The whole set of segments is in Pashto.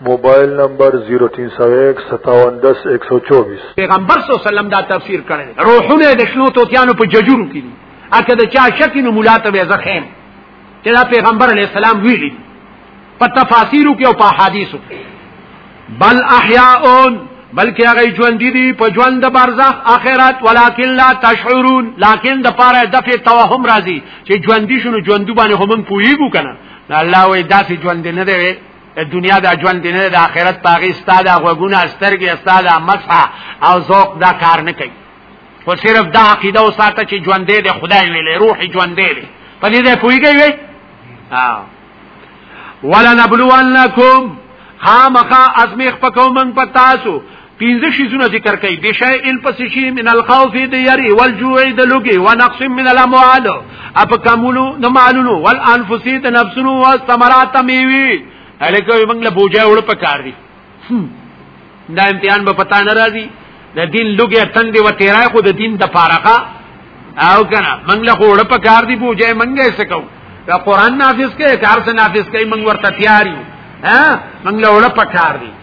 موبایل نمبر 03015710124 پیغمبر صلی الله علیه وسلم دا تفسیر کړی روحونه د شنو توتیانو په ججورو کې دي اته د چا شک نو مولا ته به زخم چې دا پیغمبر علی السلام ویلي په تفاسیرو کې او په حدیثو بل احیاءون بلکې هغه ژوند دي په ژوند د برزخ اخرت ولکن لا تشعرون لکن د پاره د فی توهم راځي چې ژوند دي شنو ژوند باندې هم پویګو کنه الله وې داسې ژوند نه دی د دنیا د ژوند نه د آخرت پاغي ستاده غوګونه سترګې ستاده مسح او ذوق دا کار نه کوي خو صرف دا عقیده او ساته چې ژوند دې د خدای ویلې روح ژوند دې په دې پويږي وي ها ولنبلونکم خامخا ازمیخ پکو من پتاسو پینځه شیزونه ذکر کوي بشای ان پس شی من الخوف د یری والجوع د لوګي ونقص من الاموال اپ کمولو د مالونو والانفس د نفسونو او ثمرات میوي الکه موږ له بوجا وړ پکار دي دا امتحان به پتا نه راځي د دین لوګي تند و تیرای خو د دین د فارقه او کنه موږ له وړ پکار دي بوجا موږ یې سکو دا قران نافذ کې کار څه نافذ کوي موږ ورته تیار یو ها موږ له وړ پکار دي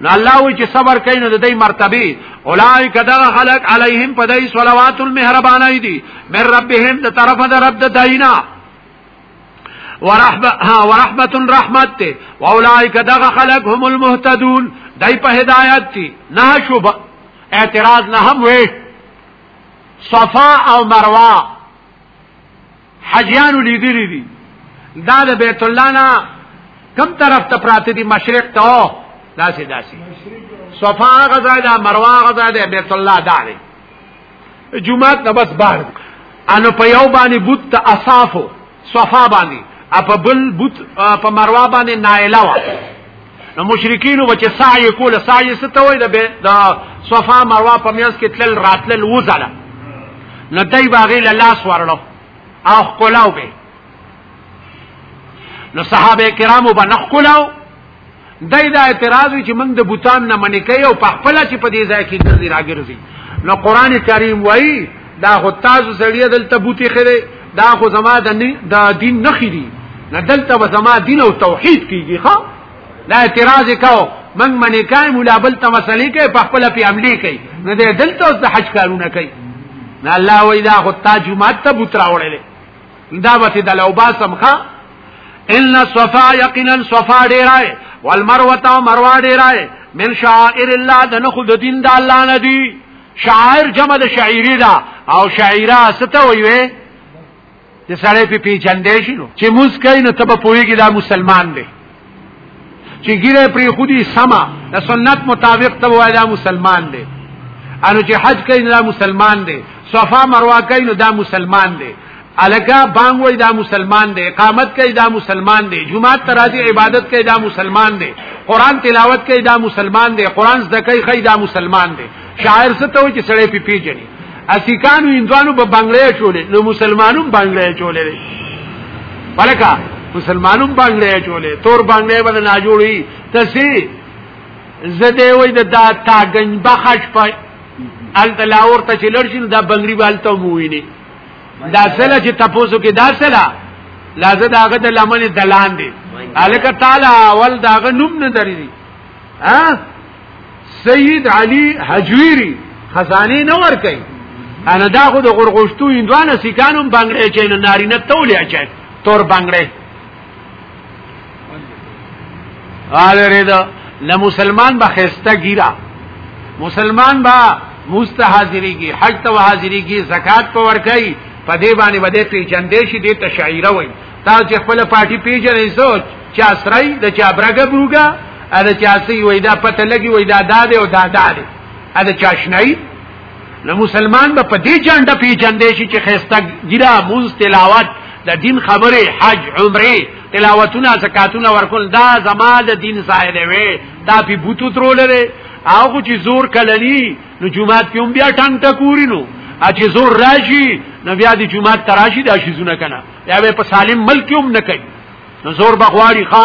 نو الله وی چې صبر کوي نو د دې مرتبه اولایک دغه خلق علیهم پدای صلوات المهربانای دی من ربهم د طرفه د رب د داینا ورحمه ها ورحمت رحمت ته اولایک دغه خلق هم المهتدون دای په هدایت دي نه شوب اعتراض نه هم وې صفا او مروه حجیانو لیدلی دي دا د بیت الله نه کم طرف ته پراته دي مشرق ته داسې داسې صفا غزا ده مروه غزا ده بیت الله دا دی جمعات نه بس بار انو په یو باندې بوت ته اصافو صفا باندې اپ بل بوت په مروه باندې نایلا وا نو مشرکین وچ سعی کول سعی ستوي د د صفا مروه په میاس کې تل راتل وزله نو دای باغی لاس ورلو او خلاو به نو صحابه کرامو به نخلاو دای دا اعتراض چې موږ د بوتان نه منې کوي او په خپل چې په دې ځای کې ګرځي راګرځي نو قران کریم وایي دا هو تاسو سړی دلته بوتي خره دا خو زما د د دین نخې دي نه دلته به زما دین او توحید کیږي ښا دا اعتراض کاو من منی کای مولا بل ته مسلې کوي په خپل په عملي کوي نه دې دلته د حج کارونه کوي نه الله وای دا خو تاج مات ته بوترا وړلې دا به د لوبا سمخه ان صفا یقینا صفا ډیرای والمروه مروه ډیرای من شعائر الله دنه خود دین د الله ندی شاعر جمع د شاعری دا او شاعره ستا ویوي چې سړی په پیچندې شي نو چې موږ کین ته په پوهیږي دا مسلمان دی چې ګیره پری خودي سما د سنت مطابق ته وای دا مسلمان دی انو چې حج کین دا مسلمان دی صفا مروه کین دا مسلمان دی الکا بانګ وای دا مسلمان دی اقامت کوي دا مسلمان دی جمعه تراځي عبادت کوي دا مسلمان دی قران تلاوت کوي دا مسلمان دی قران زده کوي خي دا مسلمان دی شاعر څه ته چې سړی پی پیجني اسیکانو هندوانو په بنگلې چولې نو مسلمانانو بنگلې چولې ولکه مسلمانانو بنگلې چولې تور بنگلې باندې نه جوړي تسي زده وای د دا تاګنج بخښ په ال تلاور ته چې لړشن دا بنگري والته موینه دا سره چې تاسو کې دا سره لازم داغه د لمن دلان دی الک تعالی اول داغه نوم نه دري ها سید علی حجویری خزانه نه ور کوي انا دا خو د غرغشتو اندوانه سکانو بنگړې چې نارینه تولې اچي تور بنگړې غالره دا نه مسلمان به خسته ګیرا مسلمان با مستحاضری کی حج تو حاضری کی زکات په ور کوي په دې باندې بده پیچندې شي دې تشعیره وای تا چې خپل پارٹی پیژنې سوچ چې اسرای د چا برګه بروګه ا د چا سی وای دا پته لګي وای دا داده او دا داده ا د چا شنای نو مسلمان به په دې جنډه پیژندې شي چې خسته ګیرا مونږ تلاوت د دین خبره حج عمره تلاوتونه زکاتونه ورکول دا زما د دین ځای دی وې دا په بوتو ترول دی او چې زور کلنی نو جمعات کې هم بیا ټنګ ټکوري نو چې زور راشي نو بیا د جمعات تراشي د شیزونه کنه یا به په سالم ملک هم نه کوي نو زور بغواړي ښا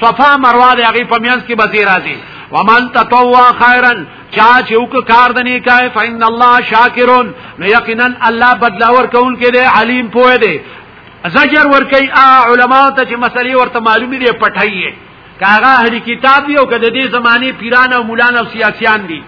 صفا مروه د هغه په میانس کې به راځي ومن تطوع خيرا چا چې وک کار د نیکای فإن الله شاکرون نو یقینا الله بدلاور کون کې دی علیم پوه دی زجر ور کوي علماء ته چې مسلې ورته معلومې دي پټایي کاغه هری کتاب دی او کده دې زمانه پیران او مولان او سیاسيان دي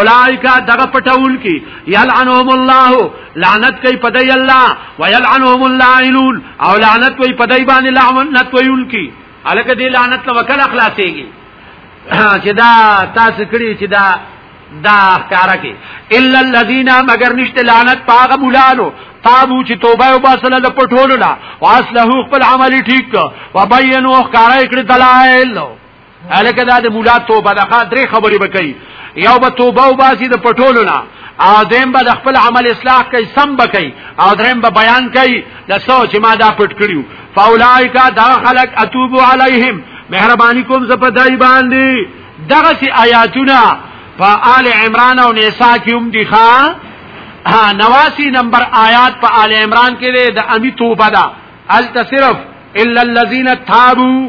اولائک دغه پټول کی یلعنهم الله لعنت کوي پدای الله ویلعنهم اللائلون او لعنت کوي پدای باندې لعنت کوي کی الکه دی لعنت نو وکړه خلاصيږي چې دا تاسو کړی چې دا دا کارا کې الا الذين مگر نشته لعنت پاغه بولانو تابو چې توبه او باسل د پټولو لا واسله خپل عمل ټیک وبینو ښکارا کړ دلایل الکه دا د مولا توبه دغه درې خبرې وکړي یو به توبه او باسي د پټولو نه او دیم به د خپل عمل اصلاح کوي سم بکي او دریم به بیان کوي د سوچ ما دا پټ کړیو فاولائکا دا خلق اتوب علیهم مهرباني کوم زپ دای باندې دغه سي آیاتونه په آل عمران او نساء کې هم دي ښا ها نواسی نمبر آیات په آل عمران کې ده د امی توبه ده التصرف الا الذين تابوا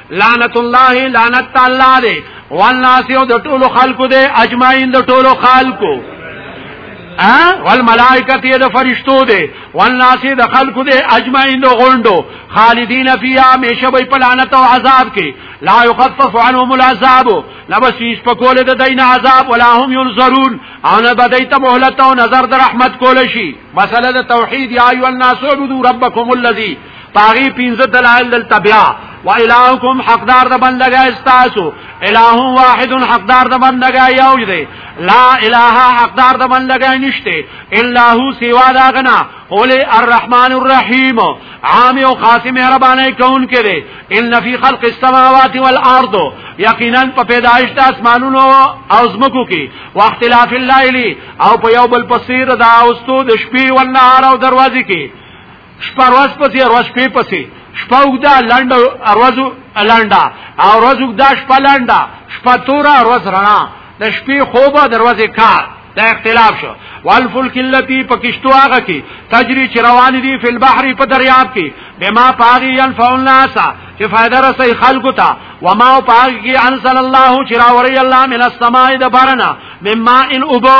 لعنت الله لعنت الله دې والناس یو د ټولو خلقو دې اجمعین د ټولو خلقو والملائکه تی د فرشتو دی والناس د خلقو دی اجمعین د غوندو خالدین فیها همیشه به په لعنت او عذاب کې لا یخفف عنهم العذاب لبس هیڅ په کول د دین عذاب ولا هم ينظرون ان بدایت مهلت او نظر د رحمت کول شي مسله د توحید یا ایو الناس عبدوا ربکم الذی پاغي پینځه دلایل دلته بیا و الہکم حقدار د بندګا استاسو الہ واحد حقدار د بندګا یو دی لا الہ حقدار د بندګا نشته الا هو سوا دا غنا اول الرحمن الرحیم عام او خاص مهربانه کون کړي ان فی خلق السماوات والارض یقینا په پیدایش د اسمانونو او زمکو کې واختلاف الليل او په یو بل پسیر دا اوستو د شپې او نهار او دروازې کې شپه ورځ پسې ورځ شپې پسې شپه وګدا لنډ ورځ لنډه او ورځ وګدا شپه لنډه شپه تورا ورځ رڼا د شپې خوب او دروازه کار دا اختلاف شو والفلک اللتی پکشتو هغه کی تجری چې روان دي په البحر په دریاب کې بما پاغي ينفع الناس چې فائدہ رسي خلقو ته وما پاغي انزل الله چې راوري الله من السماء د بارنا مما ان ابو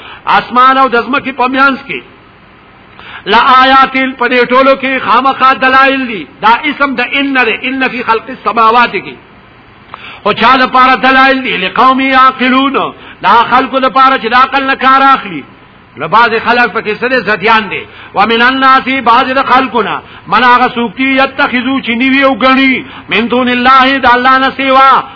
اسمان او د ځمکې په میانس کې لآیات په دې ټولو کې خامخا دلایل دي دا اسم د ان نه ان فی خلق السماوات کې او چا د پاره دلایل دي لقوم یعقلون دا خلقو د پاره چې د عقل نه کار اخلي لباز خلق پکې سره زديان دي ومن الناس بعض خلقنا من هغه سوکتی یتخذو چې نیوی او غنی من دون الله د الله نه سیوا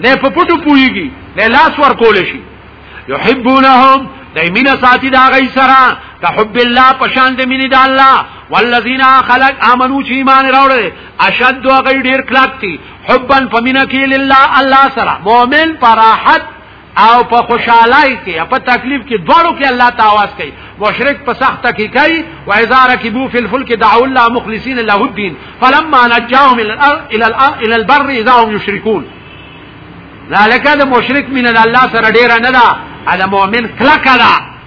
نه په پټو پويږي نه لاس ور کول شي يحبونهم دایمینه ساتي دا غي سره تحب الله پشان د مینې د الله والذین خلق امنو چې ایمان راوړل اشد او غي ډیر کلاکتی حبا فمنکی لله الله سره مؤمن فراحت او په خوشحالای کې په تکلیف کې دواړو کې الله تعالی आवाज کوي مشرک په سخت کې کوي و اذا ركبوا في الفلك دعوا الله مخلصين له الدين فلما نجاهم الى الارض الى الارض الى البر اذا هم يشركون ذالک د مشرک من الله سره ډیر نه ده د مؤمن کلک ده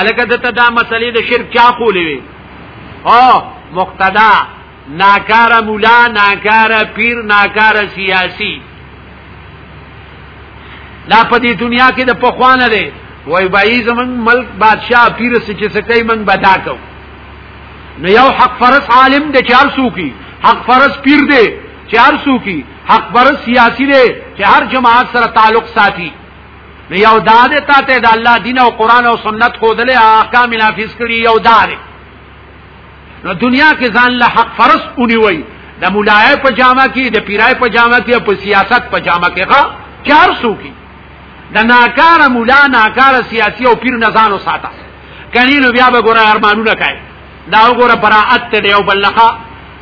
الکه دته دا مسلې د شرک چا خولې وي او مقتدا ناکار مولا ناکار پیر ناکار سیاسی لا په دې دنیا کې د پخوانه دی وای بای زمون ملک بادشاہ پیر سچې سکه من بدا کو نو یو حق فرس عالم د 400 کی حق فرس پیر دی 400 کی حق فرس سیاسی دی چې هر جماعت سره تعلق ساتي نو یو دا دې تا ته د الله دین او قران او سنت خو دلې احکام نافذ کړي یو دا دې نو دنیا کې ځان له حق فرض اونی وای د مولای په جامه کې د پیرای په جامه کې په سیاست په جامه کې غا 400 کې د ناکاره مولا ناکاره سیاسي او پیر نزان وساته کني نو بیا به ګورای ارمانونه کوي دا وګوره براءت ته یو بل لخوا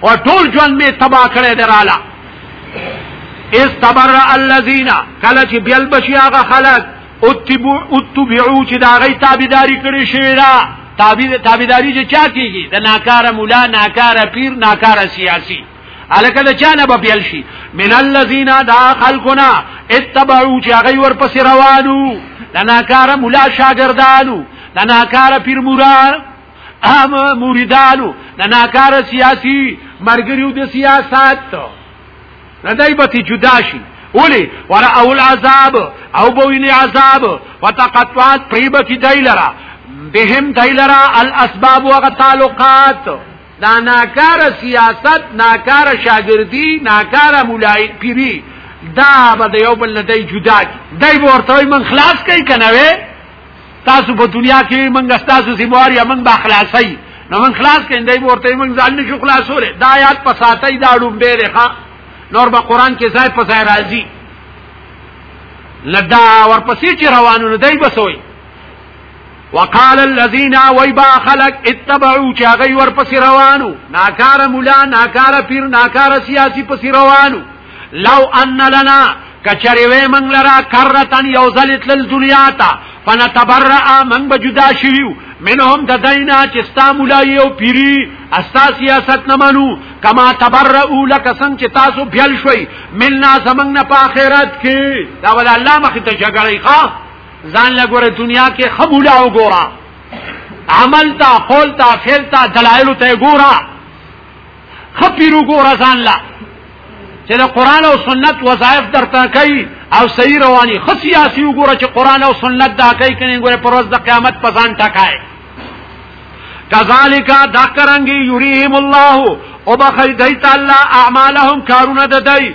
او ټول ژوند می تبا کړی دراله استبر الذين کله چې بیل بشي هغه خلک اتبعو اتبعو چې دا غي تابعداري کړی شوی دا تابع تابعداري چې چا کیږي د ناکاره مولا ناکاره پیر ناکاره سیاسي الکه د چانه به بیل شي من الذين دا خلقنا اتبعو چې هغه ورپسې روانو د ناکاره مولا شاګردانو د ناکاره پیر مراد اهم مریدانو د ناکار سیاسي مرګریو د سیاست نه دای به جدا شي ولی ور اول عذاب او بوین عذاب وتقطعات پریبه کی دایلرا بهم دایلرا الاسباب و تعلقات دا ناکار سیاست ناکار شاگردی ناکار مولای پیری دا به یو بل نه دی جدا کی دای ورته من خلاص کای کنه تاسو په دنیا کې موږ تاسو زمواري موږ به خلاصي نو موږ خلاص کیندای ورته موږ ځان نشو خلاصوله دا آیات په ساتي دا ډوم به ښه نور به قران کې ځای په ځای راځي لدا ورپسې چې روانو نه دی بسوي وقال الذين ويبا خلق اتبعوا چاغي ورپسې روانو ناکاره مولا ناکاره پیر ناکاره سیاسي پسې روانو لو ان لنا کچری وې منګ لرا کرتن یو ځل تل دنیا ته فنتبرأ من بجدا شیو منهم د دینا چې ستا مولای او پیری استا سیاست نه منو کما تبرؤ لک څنګه چې تاسو بیل شوي ملنا زمنګ نه په آخرت کې دا ول الله مخ ته جګړې ښا ځان لګوره دنیا کې خمولا وګورا عمل تا قول تا فعل تا دلایل ته ګورا خپیرو ګور ځان لا چې د قران او سنت وظایف درته کوي او صحیح رواني خو سیاسي وګوره چې قران او سنت دا کوي کني ګوره پر ورځ د قیامت پسان ټکای کذالک دا کرانګي یریهم الله او بخی دیت الله اعمالهم کارونه ددای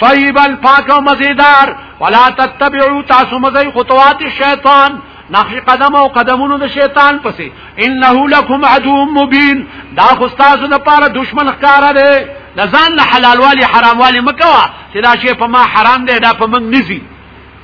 طیبا پاک او مزیدار ولا تتبعوا تاسو مزي خطوات الشیطان نقش قدم او قدمونو د شیطان پسې انه لکم عدو مبین دا خو تاسو د پاره دشمن ښکارا دی د ځان له حلال والی حرام والی مکوا چې دا شی په ما حرام دی دا په موږ نزي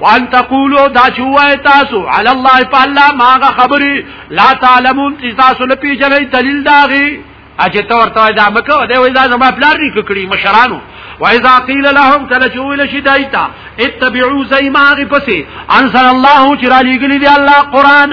وان تقولوا دا چوای تاسو علی الله فالله ماغه خبري لا تعلمون تاسو نه پیژنې دلیل داغي اجه تو ورته دا مکه دا وای دا زما پلار نه ککړي مشرانو واذا قيل لهم تلجوا شدایتا اتبعوا زي ما غفسي انزل الله چې را لګلی دی الله قران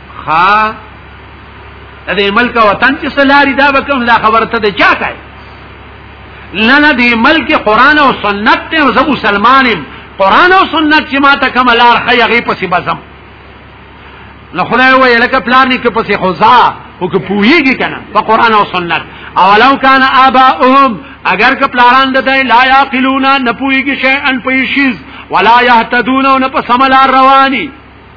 خا دې ملک وطن چې سلاری دا به کوم دا خبره ته چا کوي نه نه دې ملک قران او سنت ته زه مسلمانم قران او سنت چې ما ته کوم لار خیغه پسې بزم نو خدای وایي لکه پلان کې پسې خوځا او که پوهیږي کنه په قران او سنت اولو کان اباهم اگر که پلاران د دې لا یاقلونا نه پوهیږي شي ان پېشیز ولا یهتدون نه په سملار رواني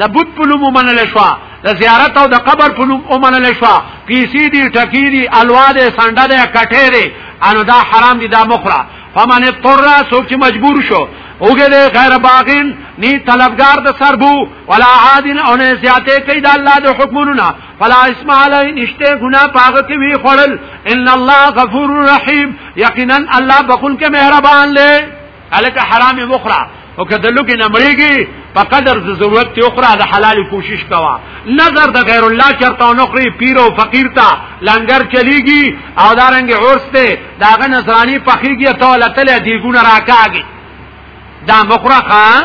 د بت په نوم ومنل شو د زیارت او د قبر په نوم ومنل شو پیسې دي ټکی دي الوا دي سنډه دي کټې دي انو دا حرام دي دا مخره فمن اضطر سوک چې مجبور شو اوګه دې غیر باغین نی طلبگار د سربو ولا عادن او نه زیاته کوي د الله د حکمونو فلا اسم علی نشته ګنا پاغه کې وی خړل ان الله غفور رحیم یقینا الله بخون کې مهربان لې الکه حرام مخرا او که د لوګي نه مړیږي په قدر د ضرورت ته اخرى د حلال کوشش کوا نظر د غیر الله چرته او نخري پیر او فقیر ته لنګر چلیږي او دارنګ عرس ته داغه نصرانی پخیږي ته لته دی ګونه راکاږي دا مخرا خان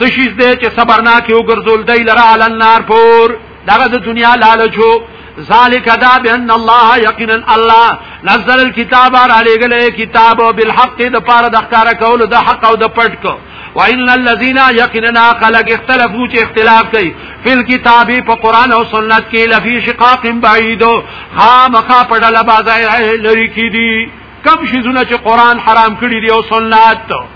سشیز دې چې صبرناک یو ګرځول دی لره عل النار پور دغه د دنیا لالچو ذالک دا بان الله یقینا الله نزل الكتاب را لګل کتاب بالحق د پاره د ښکارا کول د حق او د پټ کو وان الذين يقيننا خلق اختلفوا چې اختلاف کوي فل کتاب په قران او سنت کې لفي شقاق بعيد خامخا پړل بازای لري کې دي کم شي چې قران حرام کړی دی او سنت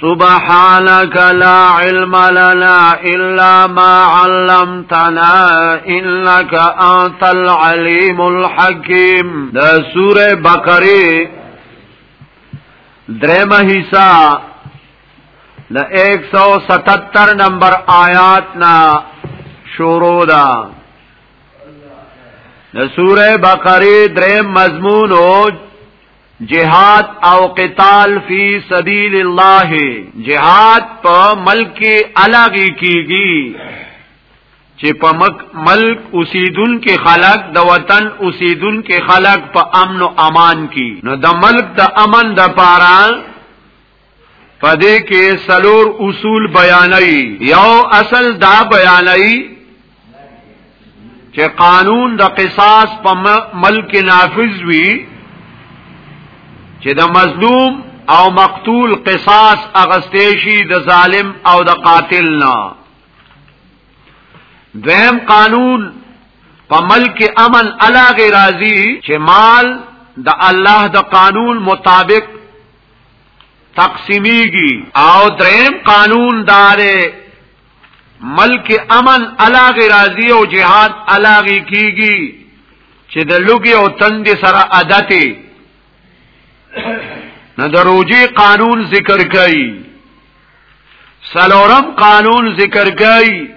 سبحانك لا علم لنا إلا ما علمتنا إنك أنت العليم الحكيم دا سورة بقري درم حصہ دا 177 نمبر آیات نا شروع دا دا سورة بقري درم مضمون جهاد او قتال فی سبیل الله جهاد په ملک الګی کیږي چې په مک ملک اوسیدون کې خلق د وطن اوسیدون کې خلق په امن او امان کې نو د ملک د امن د پاره پدې کې سلور اصول بیانوي یو اصل دا بیانوي چې قانون د قصاص په ملک نافذ وي چې د مظلوم او مقتول قصاص اغستېشي د ظالم او د قاتل نه دویم قانون په ملک امن علاغه راضي چې مال د الله د قانون مطابق تقسیمیږي او دریم قانون داره ملک امن علاغه راضی او جهاد علاغه کیږي چې د لوګي او تند سره عادت نه د روجي قانون ذکر کړي سلورم قانون ذکر کړي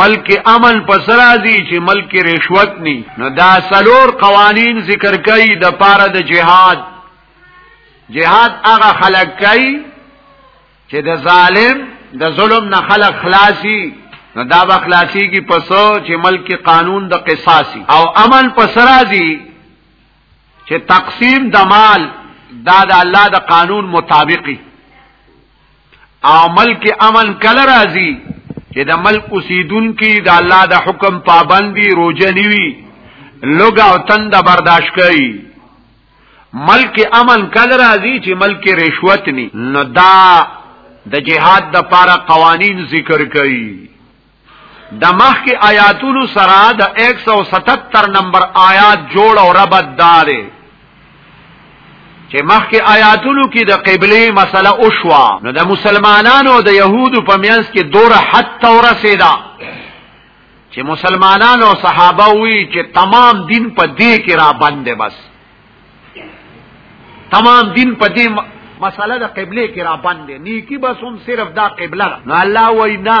ملک امن پس راځي چې ملک رشوت ني نو دا سلور قوانين ذکر کوي د پاره د جهاد جهاد هغه خلق کوي چې د ظالم د ظلم نه خلق خلاصي نو دا به خلاصي کی پسو چې ملک قانون د قصاصي او امن پس راځي چې تقسیم د مال دا د الله د قانون مطابقي او ملک امن کله راځي چې د ملک اوسیدونکو د الله د حکم پابندي روزه نیوي لوګ او تند برداشت کوي ملک امن کله راځي چې ملک رشوت ني نو دا د جهاد د پاره قوانين ذکر کوي د مخکې آیاتونو سره د 177 نمبر آیات جوړ او ربط داري چې مخکې آیاتونو کې د قبله مسله او شوا نو د مسلمانانو د يهودو په میانس کې دور حد توره سیدا چې مسلمانانو صحابه وی چې تمام دین په دې کې را باندې بس تمام دین په دې مسله د قبله کې را باندې نیکی بس هم صرف دا قبله ده نو الله وینا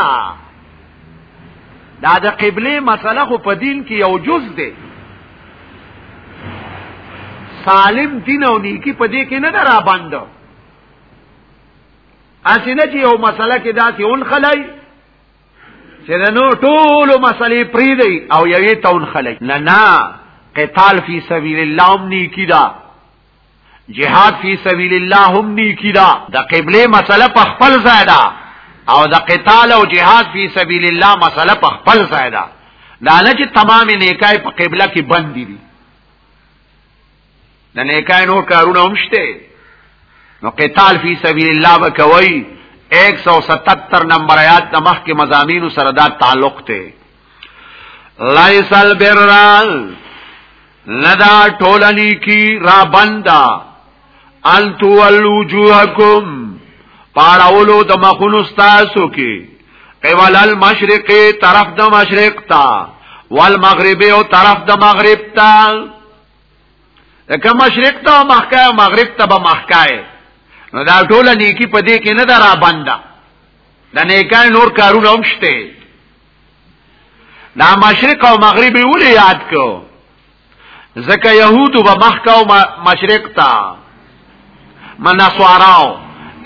دا د قبله مسله خو په دین کې یو جز ده سالم دین او نیکی په دې کې نه را باندې اسنه چې یو مسله کې داسې اون خلای چې د نو ټولو مسلې پری دی او یوې تون خلک نه نه قتال فی سبیل الله هم نیکی دا جهاد فی سبیل الله هم نیکی دا د قبله مسله په خپل ځای ده او د قتال او جهاد فی سبیل الله مسله په خپل ځای ده دا نه چې تمام نیکای په قبله کې بند دي د نیکای نور کارونه هم شته نو قتال فی سبیل الله وکوي 177 نمبر آیات د مخ کې مزامین سره دا تعلق ته لایس البرال لدا ټولنی کی را بندا انتو الوجوهکم پاړولو د مخونو تاسو کې قبل المشرق طرف د مشرق تا والمغرب او طرف د مغرب تا لکه مشرق ته مخکای مغرب ته به مخکای نو دا ټوله نیکی په دې کې نه درا بنده د نیکان نور کارونه هم شته دا مشرق او مغرب ولې یاد کو ځکه يهودو به مخکاو مشرق ته منصوراو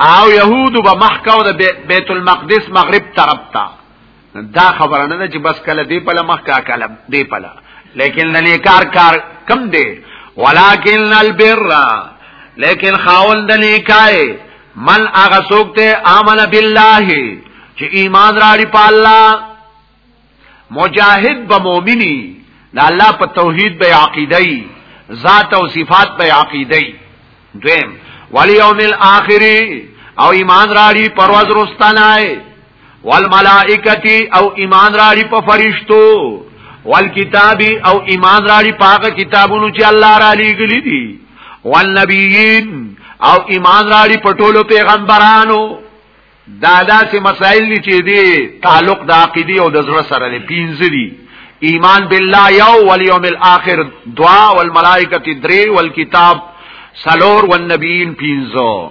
او يهودو به مخکاو د بیت المقدس مغرب طرف ته دا خبره نه ده چې بس کله دی په لمخ کا کله دی په لیکن نه کار کار کم دی ولکن البر لیکن خاوند نه کای من هغه څوک ته عمل بالله چې ایمان راړي په الله مجاهد به مؤمنی د الله په توحید به عقیدای ذات او صفات به عقیدای دویم ولی یوم الاخر او ایمان راړي پرواز رستنای والملائکتی او ایمان راړي په فرشتو والکتابی او ایمان راړي په هغه کتابونو چې الله را لېږلي دي والنبیین او ایمان راړي په ټولو پیغمبرانو دا داسې مسائل دي چې دي تعلق د عقیده او د زړه سره لري پینځه دي ایمان بالله یو والیوم الاخر دعا والملائکه درې والکتاب سلور والنبیین پینځه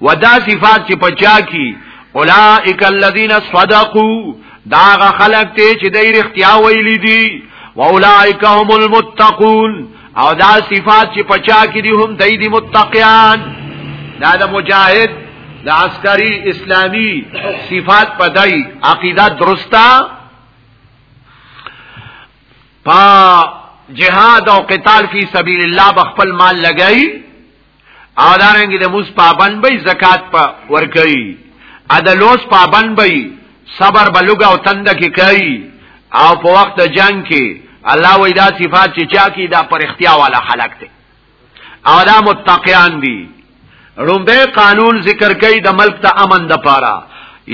ودا صفات چې پچا کی اولائک الذین صدقوا داغه خلق ته چې د اړتیا ویلې دي واولائک هم المتقون او دا صفات چې پچا کې دي هم دای دي متقیان دا د مجاهد د عسکري اسلامی صفات پدای عقیده درستا پا جهاد او قتال فی سبیل الله بخپل مال لګئی او دارنګ د موس پابند به زکات په ورکړي ا د لوس پابند به صبر بلوګ او تند کې کوي او په وخت جنگ کې الله وې دا صفات چې چا کې دا پر اختیا والا خلق دي او دا متقیان دي رومبه قانون ذکر کوي د ملک ته امن د پاره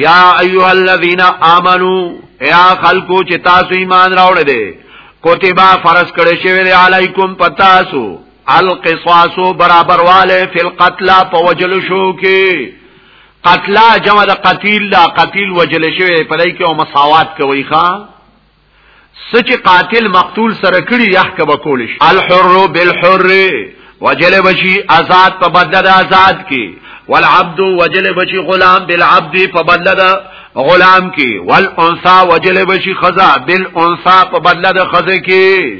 یا ایها الذین آمنو یا خلقو چې تاسو ایمان راوړل دي کوتبا فرض کړی شوی علیکم پتاسو القصاص برابر والے فی القتل په وجل شو کې قتل جمع د قتیل لا قتیل وجل شوی په لای کې او مساوات کوي ښا سچ قاتل مقتول سره کړي يحکم کول شي الحر بالحر وجل بشي آزاد په بدل د آزاد کې والعبد وجل بشي غلام بالعبد په بدل د غلام کې والانثى وجل بشي خزا بالانثى په بدل د خزه کې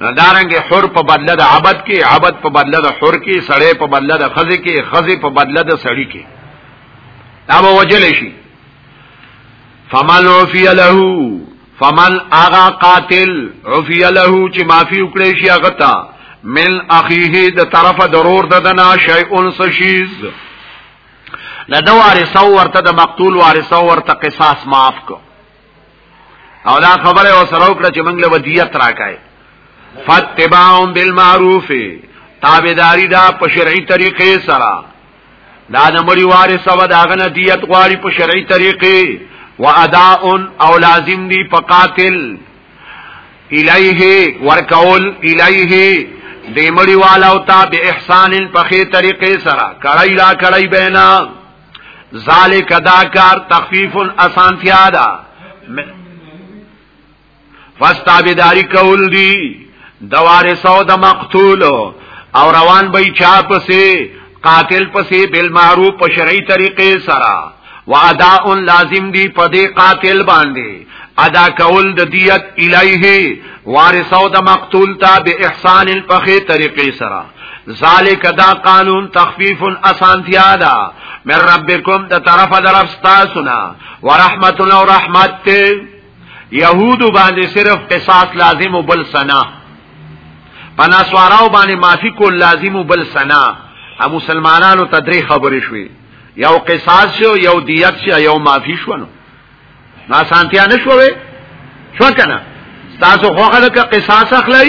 نو دارنګ حر په بدله د عبد کې عبد په بدله د حر کې سړی په بدله د خزه کې خزه په بدله د سړی کې دا به وجل شي فمن عفی له فمن اغا قاتل عفی له چې معافي وکړي شي هغه تا من اخیه د طرفه ضرور ددنا شیء سشیز لدو وارثو ورته د مقتول وارثو ورته قصاص معاف کو او دا خبره او سره وکړه چې موږ له ودیت راکای فتباهم بالمعروف تابعداري دا په شرعي طریقې سره دا د مړي وارث او دا غنه دیت غواړي په شرعي طریقې و اداء او لازم دي په قاتل الیه ورکول الیه د مړي والا او تا به احسان په خې طریقې سره کړای لا کړای بینا ذالک دا کار تخفیف الاسانتیا دا فاستابداری کول دی دوار سو د مقتول او روان به چا پسې قاتل پسې بالمعروف په شرعي طریقې سره واداء لازم دی په دې قاتل باندې ادا کول د دیت الیه وارثو د مقتول ته به احسان په خې طریقې سره ذالک دا قانون تخفیف اسانتیا دا من ربکم دا طرف در افستاسونا ورحمتنا و رحمت تی یهودو باندې صرف قصاص لازم و بل سنا پناسواراو باندې معافی کول لازم و بل سنا ا مسلمانانو تدری خبرې شوي یو قصاص شو یو دیت شو یو معافی شو نو ناسانتیا نشوي شو کنه تاسو خوخه د قصاص اخلئ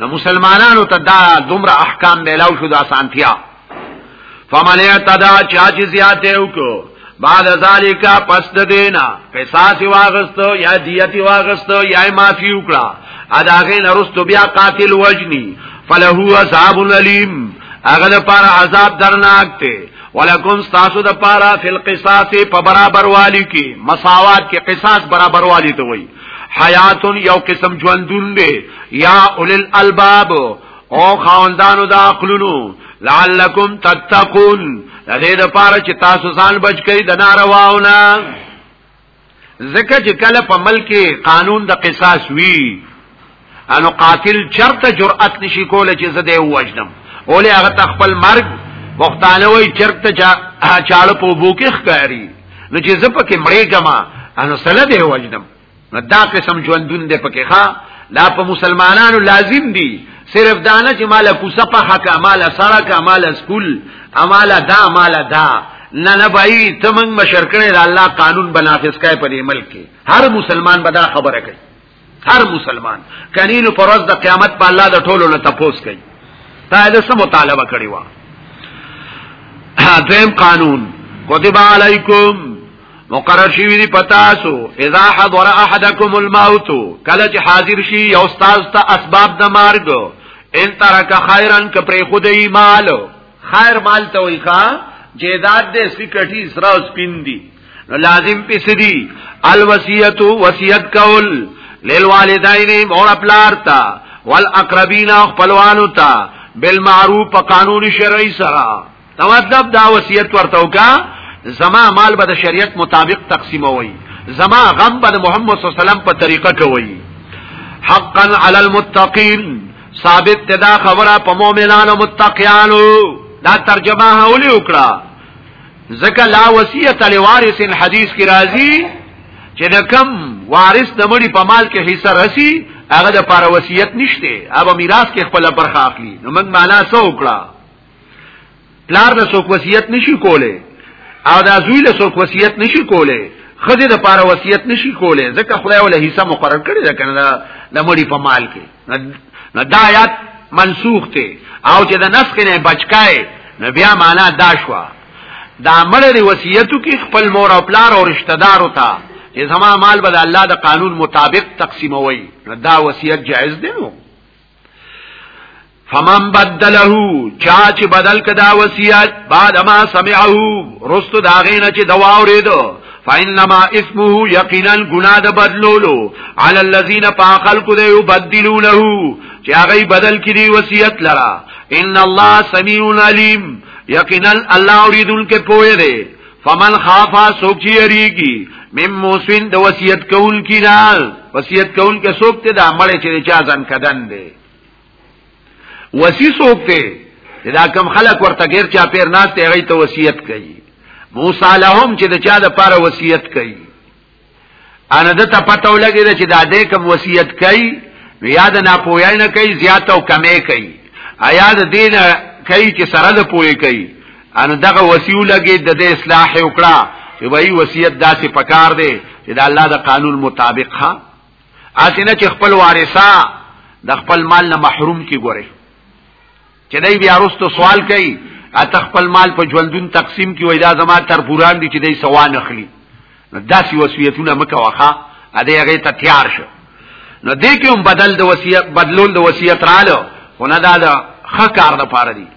نو مسلمانانو ته دا دومره احکام میلاو شو د اسانتیا فمن اعتدا چا چې زیاته وکړو بعد ذالک پس د دینا قصاص واغستو یا دیت واغستو یا معافی وکړه اداغه نرستو بیا قاتل وجنی فلهو عذاب الیم هغه لپاره عذاب درناک ته ولکم تاسو د پاره فل قصاص په برابر والی کې مساوات کې قصاص برابر والی ته وایي حیات یو قسم ژوندون دی یا اول الالباب او خواندانو د عقلونو لعلکم تتقون د دې لپاره چې تاسو ځان بچ کړئ د نارواونه ځکه چې کله په ملک قانون د قصاص وی انو قاتل چرته جرأت نشي کوله چې زده وجنم اوله هغه تخپل مرګ وختانه وای چرته چا چاړه په بو کې ښکاری نو چې زه پکې مړې کما انو سره دی وجنم نو دا قسم ژوندون دی پکې ښا لا په مسلمانانو لازم دی صرف دانه چې مال کوسه په حق مال سره کا مال سکول امال دا مال دا نه نه بای تمنګ مشرکنه د الله قانون بنافس کای په ملک کې هر مسلمان به دا خبره کوي هر مسلمان کنینو پر ورځ د قیامت په الله د ټولو نه تپوس کوي دا د سم مطالبه کړی و دویم قانون کتب علیکم مقرر شوی دی پتاسو اذا حضر احدکم الموت کله چې حاضر شي یو استاد ته اسباب د مرګ ان ترک خیرا ک پر خدای مال خیر مال ته وی ښا جیداد دې سکټی سره سپین دی نو لازم پی سدی الوصیت وصیت کول للوالدین مور پلار تا والاقربین خپلوانو تا بالمعروف په قانون شرعی سره دا مطلب دا وصیت ورته وکا زما مال به د شریعت مطابق تقسیموي زما غم به محمد صلی الله علیه وسلم په طریقه کوي حقا علی المتقین ثابت تدا خبره په مؤمنانو متقیانو دا ترجمه هولي وکړه ځکه لا وصیت لوارث حدیث کې راځي چې د کم وارث د مړي په مال کې حصہ رسی هغه د پاره وصیت نشته هغه میراث کې خپل برخه اخلي نو موږ معنا څه وکړه پلار د څوک وصیت نشي کوله او دا زوی له څوک وصیت نشي کوله خزه د پاره وصیت نشي کوله ځکه خدای ول حصہ مقرر کړی دا کنه د مړي په مال کې نو دا آیات منسوخ ته او چې د نسخ نه بچکای نو بیا معنا دا شو دا مړ دی وصیتو کې خپل مور او پلار او رشتہ دار وتا چې زما مال به الله د قانون مطابق تقسیموي نو دا وصیت جائز دی نو فمن بدله چا چې بدل کدا وصیت بعد ما سمعه رست داغینه چې دوا اوریدو فإنما اسمه یقینا گناہ د بدلولو علی الذین فاخلق د یبدلونه چې هغه بدل کړي وصیت لرا ان الله سمیع علیم یقینا الله اوریدونکو پوهه دی فمن خافا سوک چی یریگی مم موسین د وصیت کول کی نه وصیت کول کې سوک ته د عمل چې چا ځان کدن دی وسی څوک دی دا کم خلک ورته غیر چا پیر ناس ته غي ته وصیت کوي موسی لهم چې د چا د پاره وصیت کوي ان د ته پته ولګی چې دا دې کم وصیت کوي یاد نه پوهی نه کوي زیات او کمې کوي ایا د دین کوي چې سره د پوهی کوي ان دغه وسیو لګي د دې اصلاح وکړه چې وایي وصیت داسې پکار دی چې د الله د قانون مطابق ها اسنه چې خپل وارثا د خپل مال نه محروم کی ګوره چې دای بیا رستو سوال کوي اته خپل مال په ژوندون تقسیم کی وای دا زما تر پوران دي چې دای سوا نخلی نو داسې وصیتونه مکه واخا ا دې هغه ته تیار شو نو دې کې هم بدل د وصیت بدلول د وصیت رالو خو نه دا د خکار د پاره دي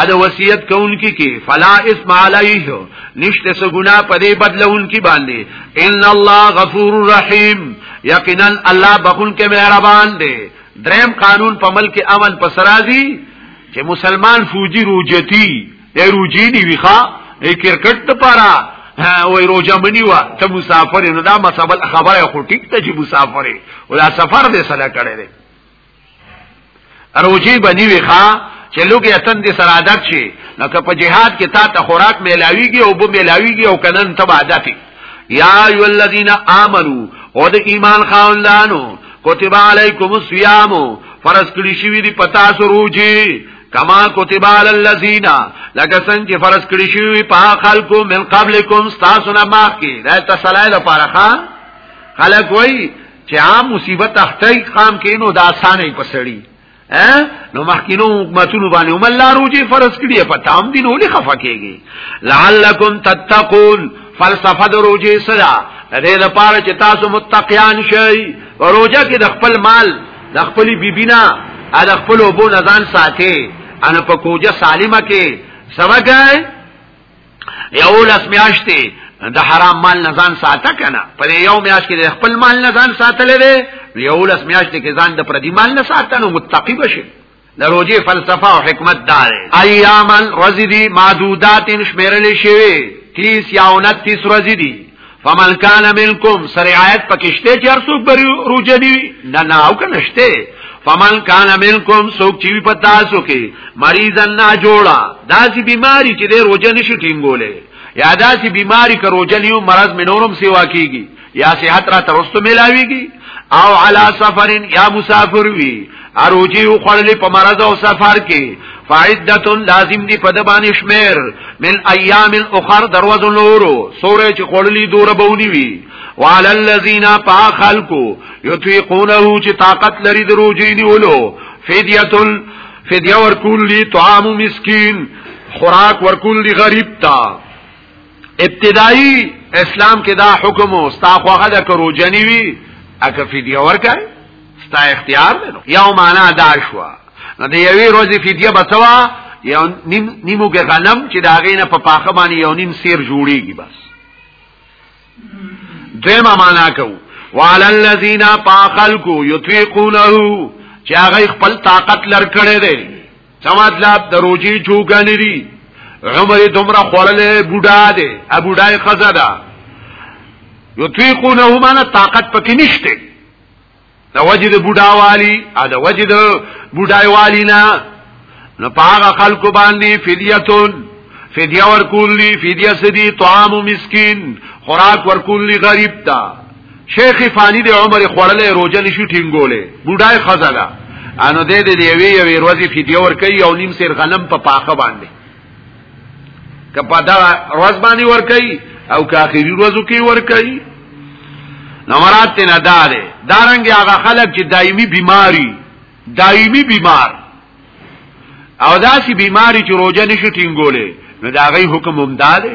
ا د وصیت کوونکی کې فلا اسم علیه نشته څه ګنا په دې بدلونکي باندې ان الله غفور رحیم یقینا الله بخون کې مهربان دی دریم قانون په ملک امن پر سرازي چې مسلمان فوجي روجتی دی روجی دی ویخه کرکټ ته پاره وای روجا منی وا ته مسافر نه دا مسابل خبره خو ټیک ته چې مسافر ولا سفر دې سره کړی روجی بنی وی ښا چې لوګي اتن دي سره عادت شي لکه په جهاد کې تا ته خوراک ملاويږي او بو ملاويږي او کنن تبع عادت یا ایو الذین آمنو او د ایمان خاوندانو کتب علیکم الصیام فرض کړی شوی دی پتا سو روجی کما کتب علی الذین لکه څنګه چې فرض کړی شوی په خلکو من قبلکم تاسو نه ماخ کی دا تسلای لپاره ښا خلک وای چې عام مصیبت اخته قام کې نو دا اسانه پسړي نو مخکینو حکومتونو باندې هم الله روجي فرض کړی په تام دین ولې خفه کېږي لعلکم تتقون فلسفه د روجي سره د دې لپاره چې تاسو متقیان شئ روجه کې د خپل مال د خپل بیبینا ا د خپل وبو نزان ساتي ان په کوجه سالمه کې سمګای یو لس میاشتې د حرام مال نه ځان ساته کنه په یو میاش کې خپل مال نه ځان ساتل دی یو لس میاش کې ځان د پردي مال نه ساتنو متقی بشي د روزي فلسفه او حکمت دار ایامن رزدی معدودات شمیرل شوی 30 یا 29 رزدی فمن کان منکم سرعایت پکشته چې هر څوک بری روزه دی نه نه او کنهشته فمن کان منکم څوک چې په تاسو کې مریض نه جوړا داسې بیماری چې د روزه نشو ټینګولې یا داسې بیماری که روزه نیو مرض منورم سیوا کیږي یا صحت را ترستو ملاویږي او علا سفرین یا مسافر وی اروجی او خړلې په مرض او سفر کې فعدت لازم دی په د باندې شمیر من ایام الاخر دروازو نورو سورې چې خړلې دوره بونی وی وعلى الذين فخلقو يطيقونه چې طاقت لري د روجی نیولو فدیه فدیه ورکول لی طعام مسکین خوراک ورکول لی غریب تا ابتدائی اسلام کې دا حکم او استاخوغه د کروجنی وی اکه فدیه ورکای ستا اختیار دی نو یو معنا دا شو نو د یوې ورځې فدیه بچوا یو نیم نیمو کې غنم چې دا غینه په پاخه باندې یو نیم سیر جوړیږي بس دیمه معنا کو وعلى الذين فاخلقوا يطيقونه چې هغه خپل طاقت لر کړی دی سمادلاب دروجی چوغانی دی عمر دومره خورلې بوډا دی ابوډای خزدا یطيقونه معنا طاقت پکې نشته د وجه د بوډا والی ا د وجه د بوډای والی نه نو پاغه خلکو باندې فدیتون فدیه ورکول لی فدیه سدی طعام مسکین خوراک ورکول لی غریب تا شیخ فانی د عمر خړلې روزه نشو ټینګولې بوډای خزلا انو دې دې یوی یوی روزي فدیه ورکي او نیم سیر غنم په پاخه باندې که په دا روز باندې ور کوي او که اخیری روزو کې ور کوي نو مراد ته نه داره دارنګ هغه خلک چې دایمي بیماری دایمي بیمار او داسې بیماری چې روزه نشو ټینګولې نو دا غي حکم هم داده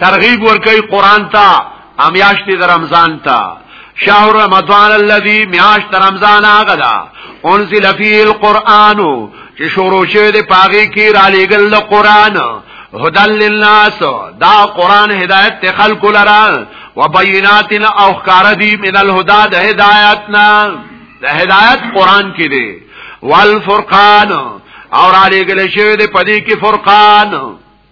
ترغیب ورکړي قران ته امیاشت د رمضان ته شهر رمضان الذي میاشت رمضان هغه ده انزل فيه القرآن چې شروع شوی د پاغي کې را لېګل د قران هدل للناس دا قران هدایت ته خلق لرا وبینات او خکار دی من الهدى د هدایتنا د هدایت قران کې دی والفرقان اور علی گله شوی د پدی کې فرقان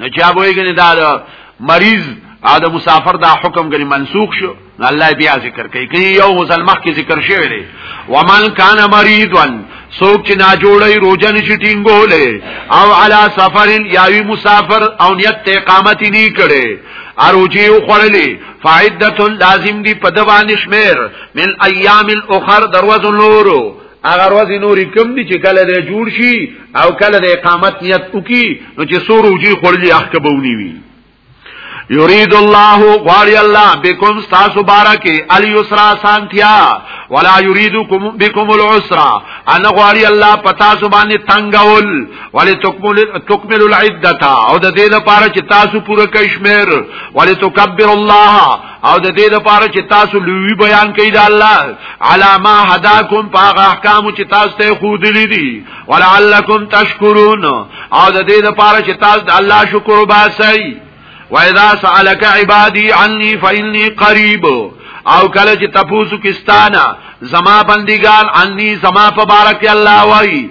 نو چا به یې دا د مریض او د مسافر دا حکم غني منسوخ شو الله بیا ذکر کوي کوي یو غسل مخ کې ذکر شوی دی ومن کان مریضن سوک چې نا جوړي روزه نشي ټینګولې او علا سفر یاوی مسافر او نیت ته اقامت نه کړي اروجی او خړلې فائدتن لازم دی په دوانش مېر من ایام الاخر دروازه نورو هغه ورځې نورې کم دي چې کله دې جوړ شي او کله دې اقامت نیت وکي نو چې سور وجي خړلې احکبونی وي یرید الله غاری الله بكم تاسو بارکه الیسرا سانتیا ولا یریدکم بكم العسرا ان غاری الله پتا سو باندې تنگول ولی تکمل تکمل العدته او د دې لپاره چې تاسو پوره کشمیر ولی تکبر الله او د دې لپاره چې تاسو لوی بیان کړئ د الله علامه هداکم پاغه احکام چې تاسو ته خو دلی دي ولعلکم تشکرون او د دې لپاره چې تاسو د الله شکر وباسئ واذا سالك عبادي عني فاني قريب او کله چې تاسو کستانه زما بندگان عني زما په بارک الله وای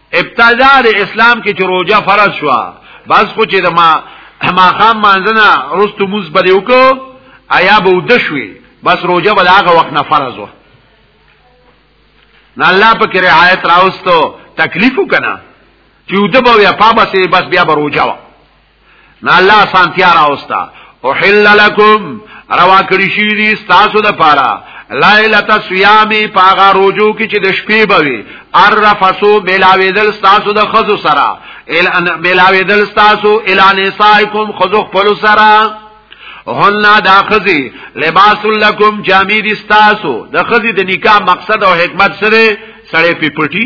ابتدا د اسلام کې چې روزه فرض شو بس خو چې د ما ما خام مانځنه رستو موز بده وکړو آیا به ودشوي بس روزه بل هغه وخت نه فرض و نه الله په کې رعایت راوستو تکلیف وکنه چې وده به یا پابسه بس بیا به روزه نه الله سانتیا راوستا احل لکم روا کړی شي دي تاسو د پاره لایلۃ الصیام پاغا روزو کې چې د شپې بوي عرفسو ملاویدل تاسو د خزو سره ال ملاویدل تاسو اعلان سایکم خزو خپل سره هننا دا خزی لباس لکم جامی دی ستاسو دا خزی دا نکاح مقصد او حکمت سره سره پی پټی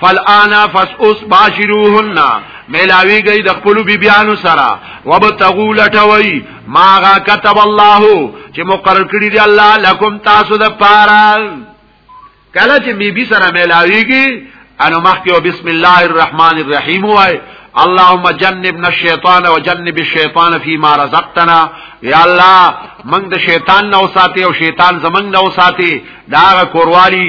فالانا فسوس باشروهن ملاوی گئی د خپل بیبیانو سره وبتغو لټوي ماغه كتب الله چې مقرر کړی دی الله لكم تاسو د پاره کله چې بیبي سره ملاویږي انو مخکې بسم الله الرحمن الرحیم وای اللهم جنبنا الشیطان وجنب الشیطان فيما رزقتنا یا الله موږ د شیطان نه وساتي او شیطان زمنګ نه وساتي دا کوروالی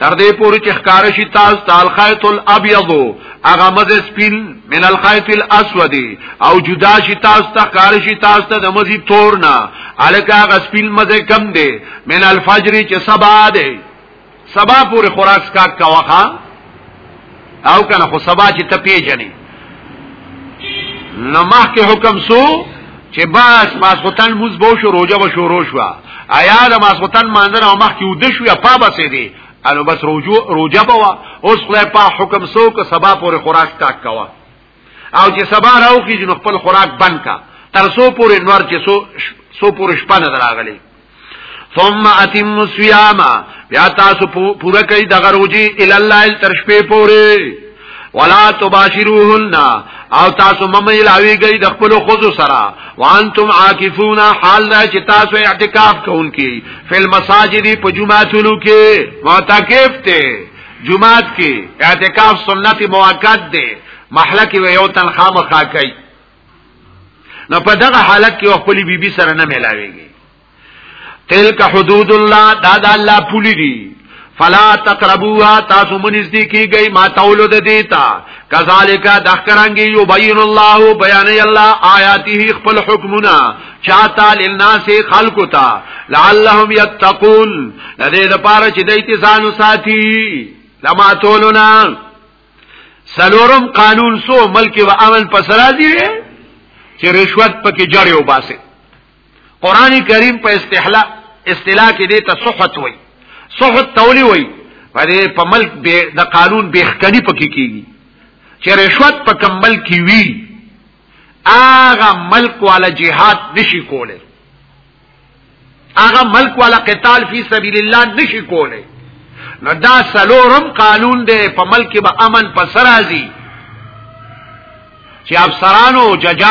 تر دې پورې چې ښکار شي تاسو تال خیط الابیض هغه مزه سپین من الخیط الاسود او جدا شي تاسو ته ښکار شي تاسو ته د مزي تور نه الکه هغه سپین مزه کم دی من الفجر چې سبا دی سبا پورې خوراک سکاک کاوخه او کنه خو سبا چې ته پیژنې نو مخکې حکم سو چې بس ماسوتن موز بو شو روزه به شروع شو آیا د ماسوتن مانځنه او مخکې ود شو یا پابه سي دي انو بس روزو روزه بوا اوس خدای په حکم سو که سبا پورې خوراک تاک کوا او چې سبا راوخی جن خپل خوراک بند کا تر سو پورې نور چې سو سو پورې شپه نه دراغلي ثم اتم الصيام بیا تاسو پوره کوي د غروجي ال الله تر شپې پورې ولا تباشروهن او تاسو ممې لاوي گئی د خپل خزو سره وانتم عاکفون حال دا چې تاسو اعتکاف کوونکی فل مساجد په جمعاتونو کې معتکف ته جمعات کې اعتکاف سنت موقت دی محله کې یو تنخواه مخا کوي نو په دغه حالت کې خپل بیبي سره نه ملاويږي تلک حدود الله دا د الله پولی دي فلا تقربوها تاسو منځدي کیږئ ما تولو د دیتا کذالک دخرنګي یبین الله بیان الله آیاته خپل حکمنا چاته للناس خلق تا لعلهم یتقون لدې د پاره چې د ایتزان ساتي لما تولنا سلورم قانون سو ملک و امن پس راځي چې رشوت پکې جړې او باسي قران کریم په استحلا اصطلاح کې دې ته صحت وای صحت تولی وای باندې په ملک به د قانون به خکنی پکې کیږي چې رشوت په کمل کې وی آغا ملک والا جهاد نشي کوله هغه ملک والا قتال فی سبیل الله نشي کوله نو دا سلورم قانون دی په ملک به امن پسرازي چې افسرانو ججا